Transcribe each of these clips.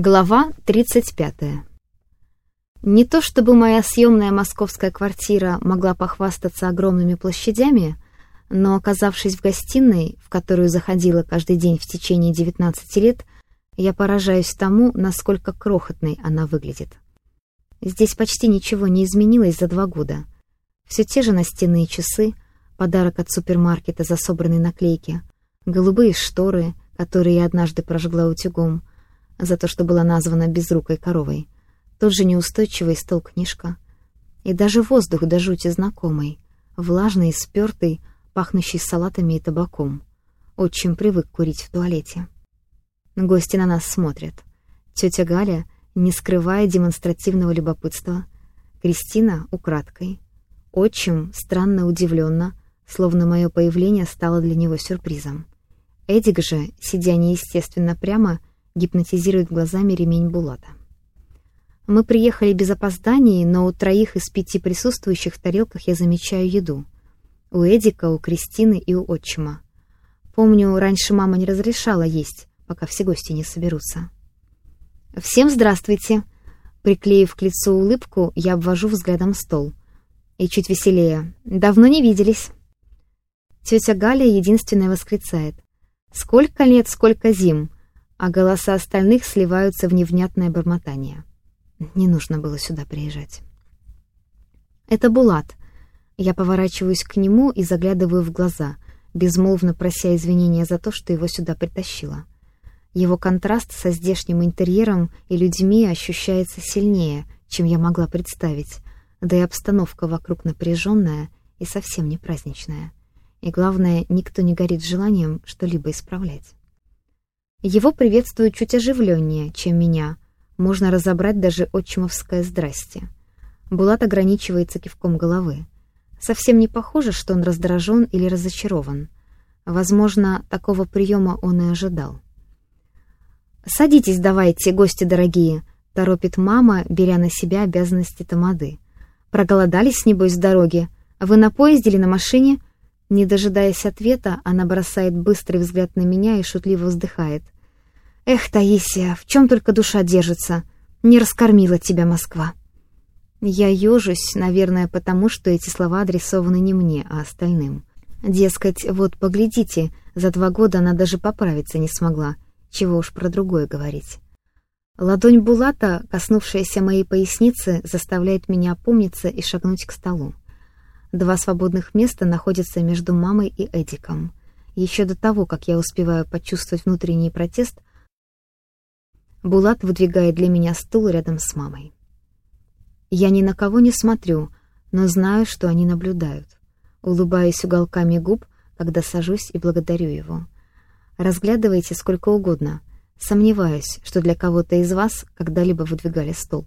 Глава 35. Не то чтобы моя съемная московская квартира могла похвастаться огромными площадями, но, оказавшись в гостиной, в которую заходила каждый день в течение 19 лет, я поражаюсь тому, насколько крохотной она выглядит. Здесь почти ничего не изменилось за два года. Все те же настенные часы, подарок от супермаркета за собранные наклейки, голубые шторы, которые я однажды прожгла утюгом — за то, что была названа безрукой коровой. Тот же неустойчивый стол книжка. И даже воздух до жути знакомый, влажный, спёртый, пахнущий салатами и табаком. Очень привык курить в туалете. Гости на нас смотрят. Тетя Галя, не скрывая демонстративного любопытства. Кристина — украдкой. Отчим странно удивленно, словно мое появление стало для него сюрпризом. Эдик же, сидя неестественно прямо, гипнотизирует глазами ремень Булата. Мы приехали без опозданий, но у троих из пяти присутствующих в тарелках я замечаю еду. У Эдика, у Кристины и у отчима. Помню, раньше мама не разрешала есть, пока все гости не соберутся. «Всем здравствуйте!» Приклеив к лицу улыбку, я обвожу взглядом стол. И чуть веселее. «Давно не виделись!» Тетя Галя единственная восклицает. «Сколько лет, сколько зим! А голоса остальных сливаются в невнятное бормотание. Не нужно было сюда приезжать. Это Булат. Я поворачиваюсь к нему и заглядываю в глаза, безмолвно прося извинения за то, что его сюда притащила. Его контраст со здешним интерьером и людьми ощущается сильнее, чем я могла представить, да и обстановка вокруг напряженная и совсем не праздничная. И главное, никто не горит желанием что-либо исправлять. Его приветствуют чуть оживленнее, чем меня. Можно разобрать даже отчимовское «здрасте». Булат ограничивается кивком головы. Совсем не похоже, что он раздражен или разочарован. Возможно, такого приема он и ожидал. «Садитесь давайте, гости дорогие», — торопит мама, беря на себя обязанности тамады. «Проголодались, небось, с дороги? Вы на поезде или на машине?» Не дожидаясь ответа, она бросает быстрый взгляд на меня и шутливо вздыхает. «Эх, Таисия, в чем только душа держится! Не раскормила тебя Москва!» Я ежусь, наверное, потому что эти слова адресованы не мне, а остальным. Дескать, вот поглядите, за два года она даже поправиться не смогла, чего уж про другое говорить. Ладонь Булата, коснувшаяся моей поясницы, заставляет меня опомниться и шагнуть к столу. Два свободных места находятся между мамой и Эдиком. Еще до того, как я успеваю почувствовать внутренний протест, Булат выдвигает для меня стул рядом с мамой. Я ни на кого не смотрю, но знаю, что они наблюдают. Улыбаюсь уголками губ, когда сажусь и благодарю его. Разглядывайте сколько угодно. Сомневаюсь, что для кого-то из вас когда-либо выдвигали стол.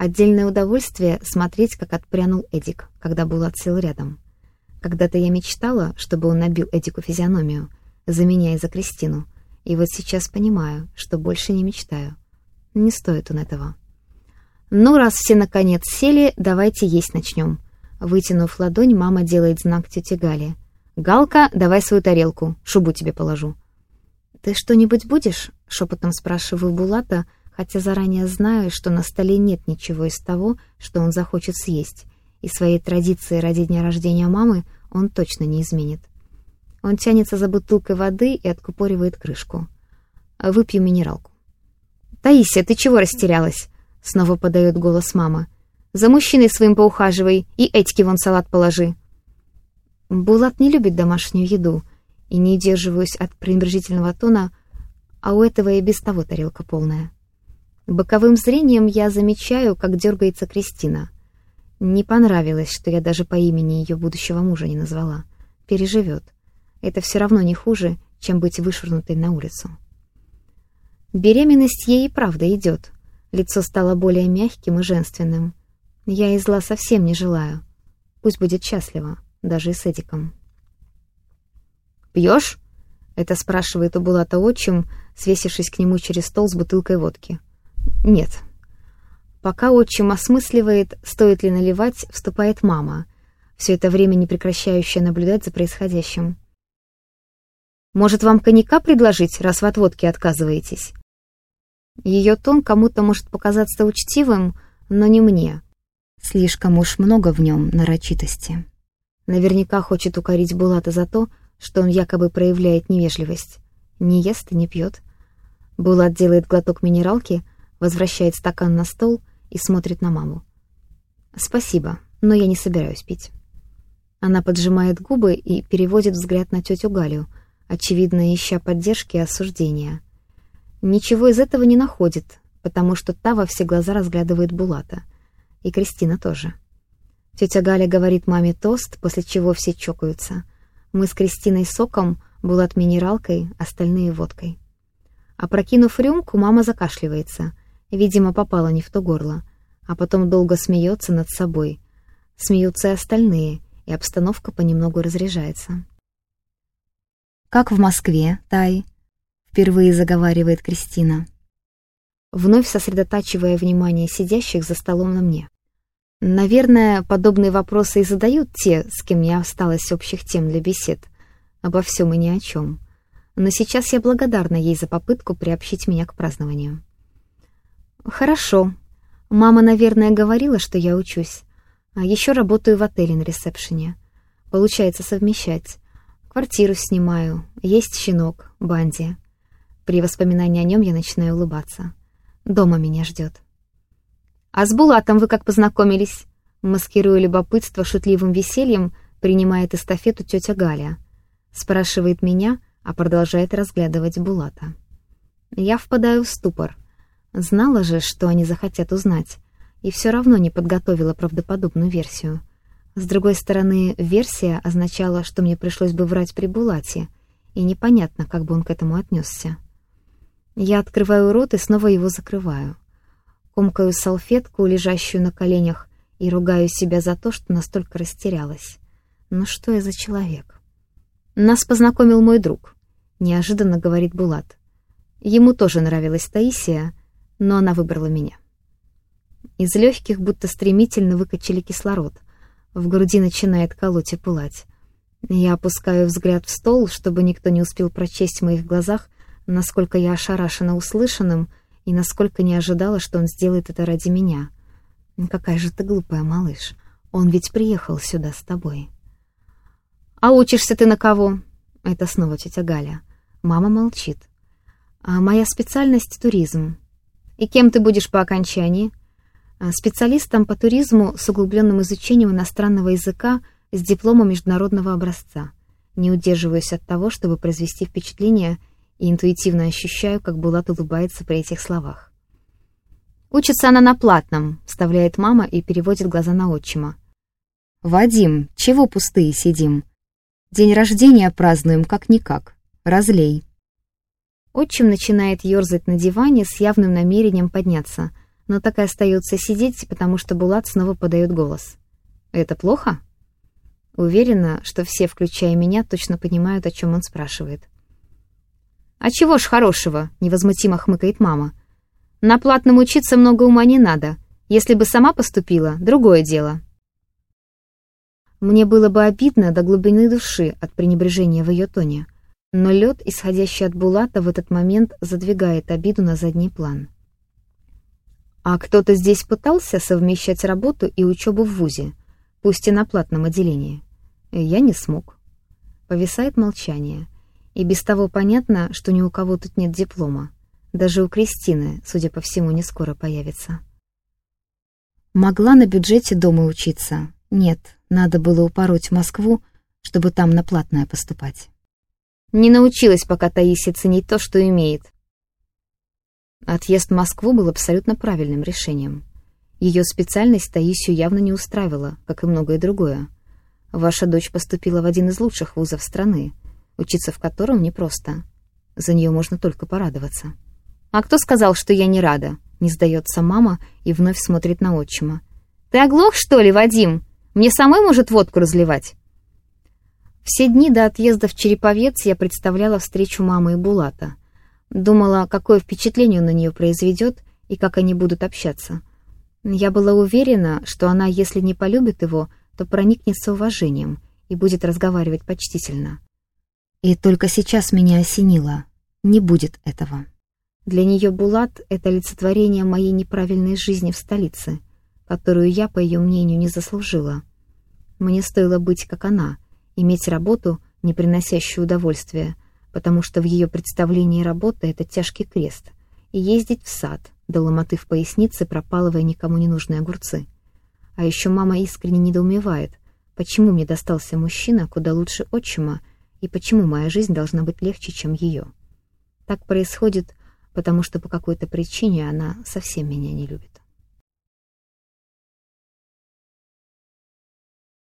Отдельное удовольствие смотреть, как отпрянул Эдик, когда был отсел рядом. Когда-то я мечтала, чтобы он набил Эдику физиономию, за меня и за Кристину, и вот сейчас понимаю, что больше не мечтаю. Не стоит он этого. «Ну, раз все наконец сели, давайте есть начнем». Вытянув ладонь, мама делает знак тете Гале. «Галка, давай свою тарелку, шубу тебе положу». «Ты что-нибудь будешь?» — шепотом спрашиваю Булата — хотя заранее знаю, что на столе нет ничего из того, что он захочет съесть, и своей традиции ради дня рождения мамы он точно не изменит. Он тянется за бутылкой воды и откупоривает крышку. Выпью минералку. «Таисия, ты чего растерялась?» — снова подает голос мама. «За мужчиной своим поухаживай и этики вон салат положи». Булат не любит домашнюю еду, и не удерживаюсь от пренебрежительного тона, а у этого и без того тарелка полная. Боковым зрением я замечаю, как дергается Кристина. Не понравилось, что я даже по имени ее будущего мужа не назвала. Переживет. Это все равно не хуже, чем быть вышвырнутой на улицу. Беременность ей и правда идет. Лицо стало более мягким и женственным. Я и зла совсем не желаю. Пусть будет счастлива, даже и с Эдиком. «Пьешь?» — это спрашивает у Булата отчим, свесившись к нему через стол с бутылкой водки. Нет. Пока отчим осмысливает, стоит ли наливать, вступает мама, все это время не прекращающая наблюдать за происходящим. «Может, вам коньяка предложить, раз в отводке отказываетесь?» Ее тон кому-то может показаться учтивым, но не мне. Слишком уж много в нем нарочитости. Наверняка хочет укорить Булата за то, что он якобы проявляет невежливость. Не ест и не пьет. Булат делает глоток минералки, возвращает стакан на стол и смотрит на маму. «Спасибо, но я не собираюсь пить». Она поджимает губы и переводит взгляд на тетю Галю, очевидно, ища поддержки и осуждения. Ничего из этого не находит, потому что та во все глаза разглядывает Булата. И Кристина тоже. Тетя Галя говорит маме тост, после чего все чокаются. Мы с Кристиной соком, Булат минералкой, остальные водкой. Опрокинув рюмку, мама закашливается. Видимо, попала не в то горло. А потом долго смеется над собой. Смеются и остальные, и обстановка понемногу разряжается. «Как в Москве, Тай?» — впервые заговаривает Кристина. Вновь сосредотачивая внимание сидящих за столом на мне. Наверное, подобные вопросы и задают те, с кем не осталось общих тем для бесед. Обо всем и ни о чем. Но сейчас я благодарна ей за попытку приобщить меня к празднованию. «Хорошо. Мама, наверное, говорила, что я учусь. А еще работаю в отеле на ресепшене. Получается совмещать. Квартиру снимаю, есть щенок, Банди. При воспоминании о нем я начинаю улыбаться. Дома меня ждет. «А с Булатом вы как познакомились?» Маскируя любопытство шутливым весельем, принимает эстафету тетя Галя. Спрашивает меня, а продолжает разглядывать Булата. Я впадаю в ступор. Знала же, что они захотят узнать, и все равно не подготовила правдоподобную версию. С другой стороны, версия означала, что мне пришлось бы врать при Булате, и непонятно, как бы он к этому отнесся. Я открываю рот и снова его закрываю. Комкаю салфетку, лежащую на коленях, и ругаю себя за то, что настолько растерялась. Ну что я за человек? Нас познакомил мой друг, неожиданно говорит Булат. Ему тоже нравилась Таисия, но она выбрала меня. Из легких будто стремительно выкачали кислород. В груди начинает колоть и пылать. Я опускаю взгляд в стол, чтобы никто не успел прочесть в моих глазах, насколько я ошарашена услышанным и насколько не ожидала, что он сделает это ради меня. Какая же ты глупая, малыш. Он ведь приехал сюда с тобой. «А учишься ты на кого?» Это снова тетя Галя. Мама молчит. «А моя специальность — туризм. И кем ты будешь по окончании?» А специалистом по туризму с углубленным изучением иностранного языка с дипломом международного образца. Не удерживаюсь от того, чтобы произвести впечатление, и интуитивно ощущаю, как Булат улыбается при этих словах. «Учится она на платном», — вставляет мама и переводит глаза на отчима. «Вадим, чего пустые сидим? День рождения празднуем как-никак. Разлей». Отчим начинает ерзать на диване с явным намерением подняться — но так и остается сидеть, потому что Булат снова подает голос. «Это плохо?» Уверена, что все, включая меня, точно понимают, о чем он спрашивает. «А чего ж хорошего?» — невозмутимо хмыкает мама. «На платном учиться много ума не надо. Если бы сама поступила, другое дело». Мне было бы обидно до глубины души от пренебрежения в ее тоне, но лед, исходящий от Булата, в этот момент задвигает обиду на задний план. А кто-то здесь пытался совмещать работу и учебу в ВУЗе, пусть и на платном отделении. Я не смог. Повисает молчание. И без того понятно, что ни у кого тут нет диплома. Даже у Кристины, судя по всему, не скоро появится. Могла на бюджете дома учиться. Нет, надо было упороть Москву, чтобы там на платное поступать. Не научилась пока Таисия ценить то, что имеет, Отъезд в Москву был абсолютно правильным решением. Ее специальность Таисию явно не устраивала, как и многое другое. Ваша дочь поступила в один из лучших вузов страны, учиться в котором непросто. За нее можно только порадоваться. «А кто сказал, что я не рада?» — не сдается мама и вновь смотрит на отчима. «Ты оглох, что ли, Вадим? Мне самой может водку разливать?» Все дни до отъезда в Череповец я представляла встречу мамы и Булата — Думала, какое впечатление на нее произведет и как они будут общаться. Я была уверена, что она, если не полюбит его, то проникнется уважением и будет разговаривать почтительно. И только сейчас меня осенило. Не будет этого. Для нее Булат — это олицетворение моей неправильной жизни в столице, которую я, по ее мнению, не заслужила. Мне стоило быть как она, иметь работу, не приносящую удовольствия, потому что в ее представлении работа — это тяжкий крест, и ездить в сад, до ломоты в пояснице, пропалывая никому не нужные огурцы. А еще мама искренне недоумевает, почему мне достался мужчина куда лучше отчима, и почему моя жизнь должна быть легче, чем ее. Так происходит, потому что по какой-то причине она совсем меня не любит.